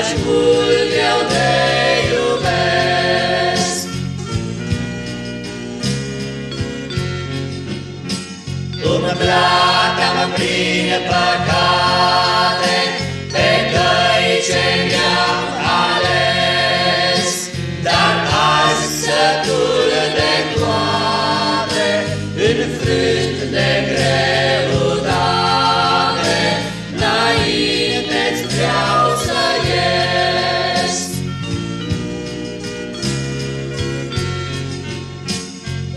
Căci mult eu te iubesc. Umblată-mă prin păcat,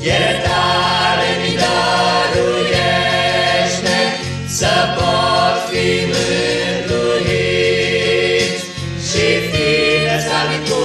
Iertare mi dăruiește Să pot fi mântuit Și fi lăsat cu